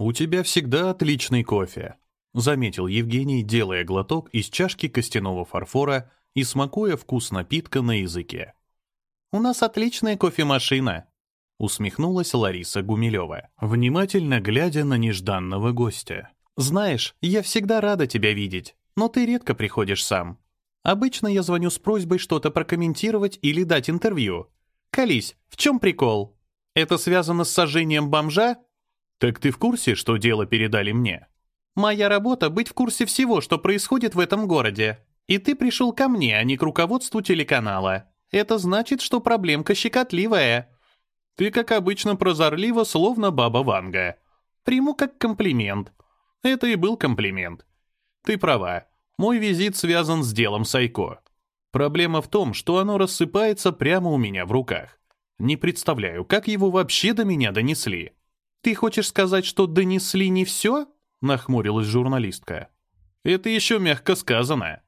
«У тебя всегда отличный кофе», — заметил Евгений, делая глоток из чашки костяного фарфора и смакуя вкус напитка на языке. «У нас отличная кофемашина», — усмехнулась Лариса Гумилева, внимательно глядя на нежданного гостя. «Знаешь, я всегда рада тебя видеть, но ты редко приходишь сам. Обычно я звоню с просьбой что-то прокомментировать или дать интервью. Колись, в чем прикол? Это связано с сожжением бомжа? Так ты в курсе, что дело передали мне? Моя работа — быть в курсе всего, что происходит в этом городе. И ты пришел ко мне, а не к руководству телеканала. Это значит, что проблемка щекотливая. Ты, как обычно, прозорлива, словно баба Ванга. Приму как комплимент. Это и был комплимент. Ты права. Мой визит связан с делом Сайко. Проблема в том, что оно рассыпается прямо у меня в руках. Не представляю, как его вообще до меня донесли. «Ты хочешь сказать, что донесли не все?» — нахмурилась журналистка. «Это еще мягко сказано».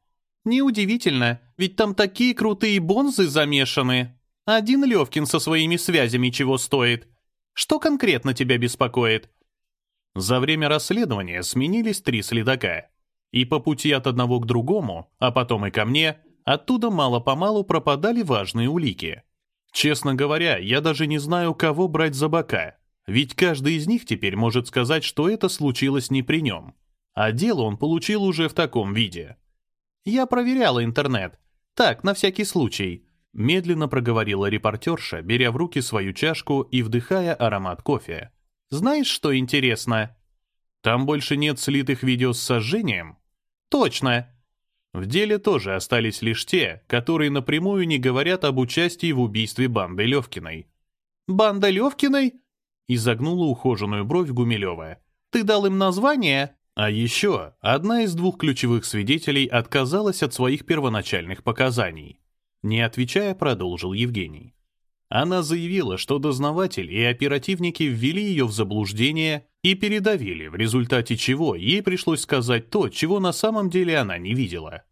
«Неудивительно, ведь там такие крутые бонзы замешаны. Один Левкин со своими связями чего стоит. Что конкретно тебя беспокоит?» За время расследования сменились три следака. И по пути от одного к другому, а потом и ко мне, оттуда мало-помалу пропадали важные улики. Честно говоря, я даже не знаю, кого брать за бока, ведь каждый из них теперь может сказать, что это случилось не при нем. А дело он получил уже в таком виде. «Я проверяла интернет. Так, на всякий случай», — медленно проговорила репортерша, беря в руки свою чашку и вдыхая аромат кофе. «Знаешь, что интересно?» «Там больше нет слитых видео с сожжением?» «Точно. В деле тоже остались лишь те, которые напрямую не говорят об участии в убийстве банды Левкиной. «Банда Левкиной?» — изогнула ухоженную бровь Гумилева. «Ты дал им название?» А еще одна из двух ключевых свидетелей отказалась от своих первоначальных показаний. Не отвечая, продолжил Евгений. Она заявила, что дознаватель и оперативники ввели ее в заблуждение и передавили, в результате чего ей пришлось сказать то, чего на самом деле она не видела.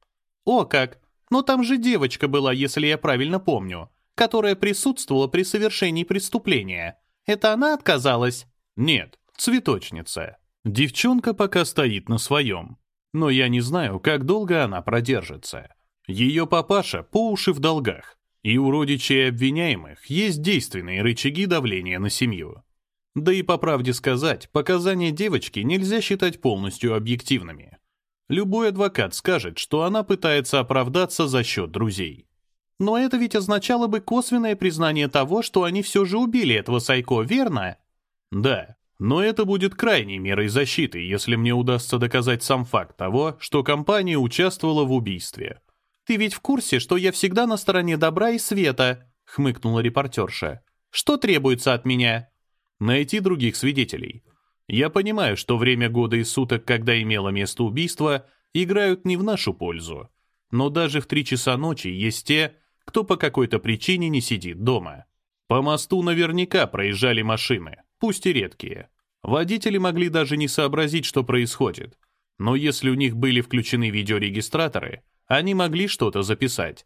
«О как! Но там же девочка была, если я правильно помню, которая присутствовала при совершении преступления. Это она отказалась?» «Нет, цветочница. Девчонка пока стоит на своем. Но я не знаю, как долго она продержится. Ее папаша по уши в долгах. И у родичей обвиняемых есть действенные рычаги давления на семью. Да и по правде сказать, показания девочки нельзя считать полностью объективными. Любой адвокат скажет, что она пытается оправдаться за счет друзей. Но это ведь означало бы косвенное признание того, что они все же убили этого Сайко, верно? Да, но это будет крайней мерой защиты, если мне удастся доказать сам факт того, что компания участвовала в убийстве. «Ты ведь в курсе, что я всегда на стороне добра и света?» — хмыкнула репортерша. «Что требуется от меня?» «Найти других свидетелей. Я понимаю, что время года и суток, когда имело место убийство, играют не в нашу пользу. Но даже в три часа ночи есть те, кто по какой-то причине не сидит дома. По мосту наверняка проезжали машины, пусть и редкие. Водители могли даже не сообразить, что происходит. Но если у них были включены видеорегистраторы, они могли что-то записать.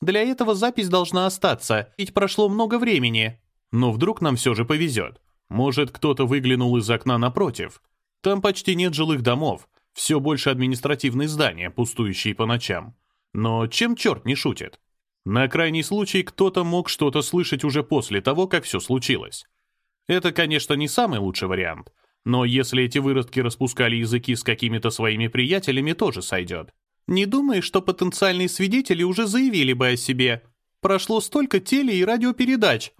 Для этого запись должна остаться, ведь прошло много времени. Но вдруг нам все же повезет. Может, кто-то выглянул из окна напротив. Там почти нет жилых домов, все больше административные здания, пустующие по ночам. Но чем черт не шутит? На крайний случай кто-то мог что-то слышать уже после того, как все случилось. Это, конечно, не самый лучший вариант, но если эти выродки распускали языки с какими-то своими приятелями, тоже сойдет. Не думаешь, что потенциальные свидетели уже заявили бы о себе? Прошло столько теле- и радиопередач.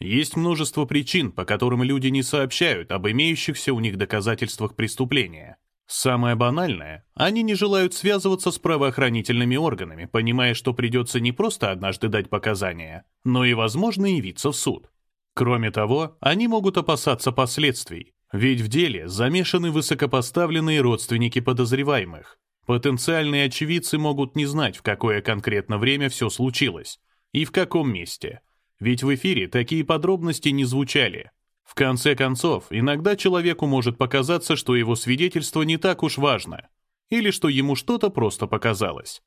Есть множество причин, по которым люди не сообщают об имеющихся у них доказательствах преступления. Самое банальное, они не желают связываться с правоохранительными органами, понимая, что придется не просто однажды дать показания, но и, возможно, явиться в суд. Кроме того, они могут опасаться последствий, ведь в деле замешаны высокопоставленные родственники подозреваемых. Потенциальные очевидцы могут не знать, в какое конкретно время все случилось и в каком месте. Ведь в эфире такие подробности не звучали. В конце концов, иногда человеку может показаться, что его свидетельство не так уж важно, или что ему что-то просто показалось.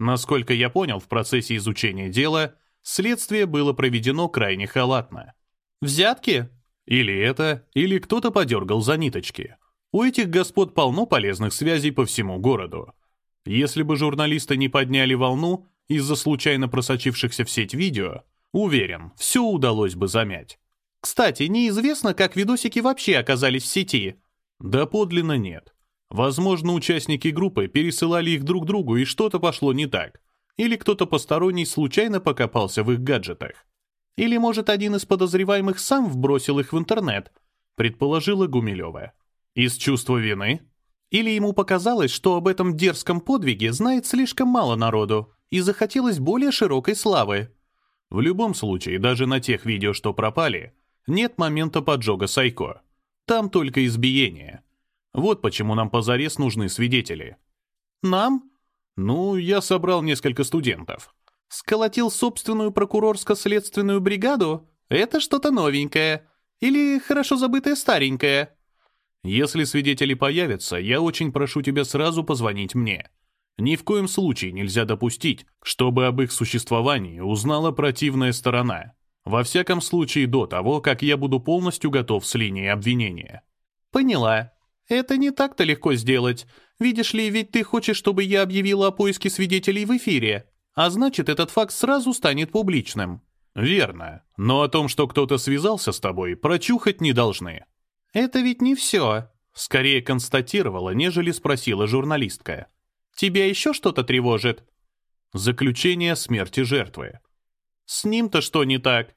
Насколько я понял, в процессе изучения дела следствие было проведено крайне халатно. «Взятки?» Или это, или кто-то подергал за ниточки. У этих господ полно полезных связей по всему городу. Если бы журналисты не подняли волну из-за случайно просочившихся в сеть видео, уверен, все удалось бы замять. Кстати, неизвестно, как видосики вообще оказались в сети. Да подлинно нет. Возможно, участники группы пересылали их друг другу, и что-то пошло не так. Или кто-то посторонний случайно покопался в их гаджетах. Или, может, один из подозреваемых сам вбросил их в интернет, предположила Гумилева. Из чувства вины? Или ему показалось, что об этом дерзком подвиге знает слишком мало народу, и захотелось более широкой славы. В любом случае, даже на тех видео, что пропали, нет момента поджога Сайко. Там только избиение. Вот почему нам позарез нужны свидетели. Нам? Ну, я собрал несколько студентов. Сколотил собственную прокурорско-следственную бригаду? Это что-то новенькое. Или хорошо забытое старенькое? Если свидетели появятся, я очень прошу тебя сразу позвонить мне. Ни в коем случае нельзя допустить, чтобы об их существовании узнала противная сторона. Во всяком случае до того, как я буду полностью готов с линией обвинения. Поняла. Это не так-то легко сделать. Видишь ли, ведь ты хочешь, чтобы я объявила о поиске свидетелей в эфире. А значит, этот факт сразу станет публичным. Верно. Но о том, что кто-то связался с тобой, прочухать не должны. Это ведь не все. Скорее констатировала, нежели спросила журналистка. Тебя еще что-то тревожит? Заключение смерти жертвы. С ним-то что не так?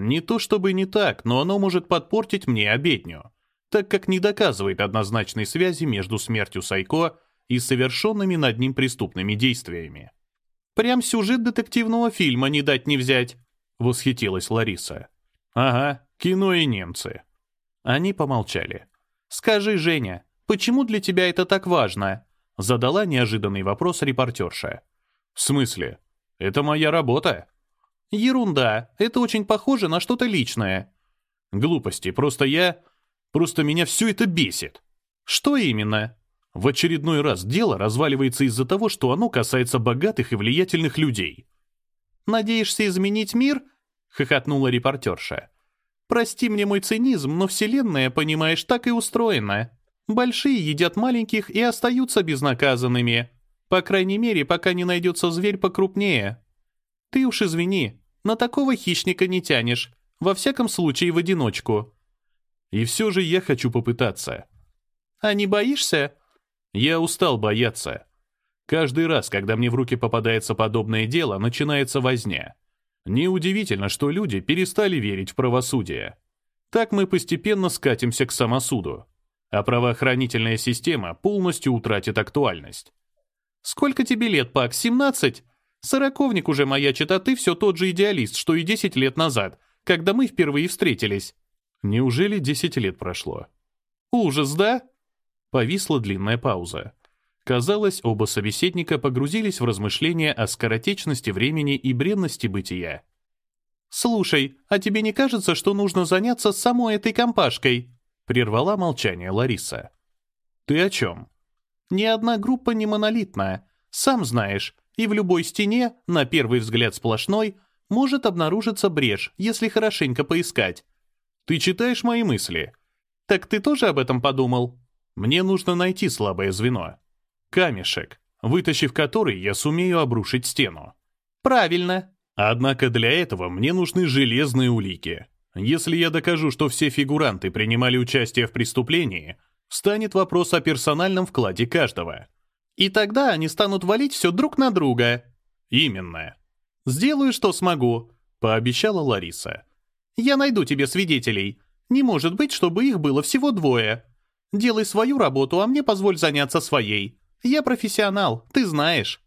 Не то чтобы не так, но оно может подпортить мне обедню, так как не доказывает однозначной связи между смертью Сайко и совершенными над ним преступными действиями. Прям сюжет детективного фильма не дать не взять», — восхитилась Лариса. «Ага, кино и немцы». Они помолчали. «Скажи, Женя, почему для тебя это так важно?» — задала неожиданный вопрос репортерша. «В смысле? Это моя работа?» «Ерунда, это очень похоже на что-то личное». «Глупости, просто я... Просто меня все это бесит». «Что именно?» В очередной раз дело разваливается из-за того, что оно касается богатых и влиятельных людей. «Надеешься изменить мир?» — хохотнула репортерша. «Прости мне мой цинизм, но Вселенная, понимаешь, так и устроена. Большие едят маленьких и остаются безнаказанными. По крайней мере, пока не найдется зверь покрупнее. Ты уж извини, на такого хищника не тянешь, во всяком случае в одиночку». «И все же я хочу попытаться». «А не боишься?» Я устал бояться. Каждый раз, когда мне в руки попадается подобное дело, начинается возня. Неудивительно, что люди перестали верить в правосудие. Так мы постепенно скатимся к самосуду, а правоохранительная система полностью утратит актуальность. «Сколько тебе лет, Пак, 17? Сороковник уже маячит, а ты все тот же идеалист, что и 10 лет назад, когда мы впервые встретились». Неужели 10 лет прошло? Ужас, да? Повисла длинная пауза. Казалось, оба собеседника погрузились в размышления о скоротечности времени и бренности бытия. «Слушай, а тебе не кажется, что нужно заняться самой этой компашкой?» Прервала молчание Лариса. «Ты о чем?» «Ни одна группа не монолитная. Сам знаешь, и в любой стене, на первый взгляд сплошной, может обнаружиться брешь, если хорошенько поискать. Ты читаешь мои мысли?» «Так ты тоже об этом подумал?» Мне нужно найти слабое звено. Камешек, вытащив который, я сумею обрушить стену. Правильно. Однако для этого мне нужны железные улики. Если я докажу, что все фигуранты принимали участие в преступлении, станет вопрос о персональном вкладе каждого. И тогда они станут валить все друг на друга. Именно. Сделаю, что смогу, пообещала Лариса. Я найду тебе свидетелей. Не может быть, чтобы их было всего двое. Делай свою работу, а мне позволь заняться своей. Я профессионал, ты знаешь».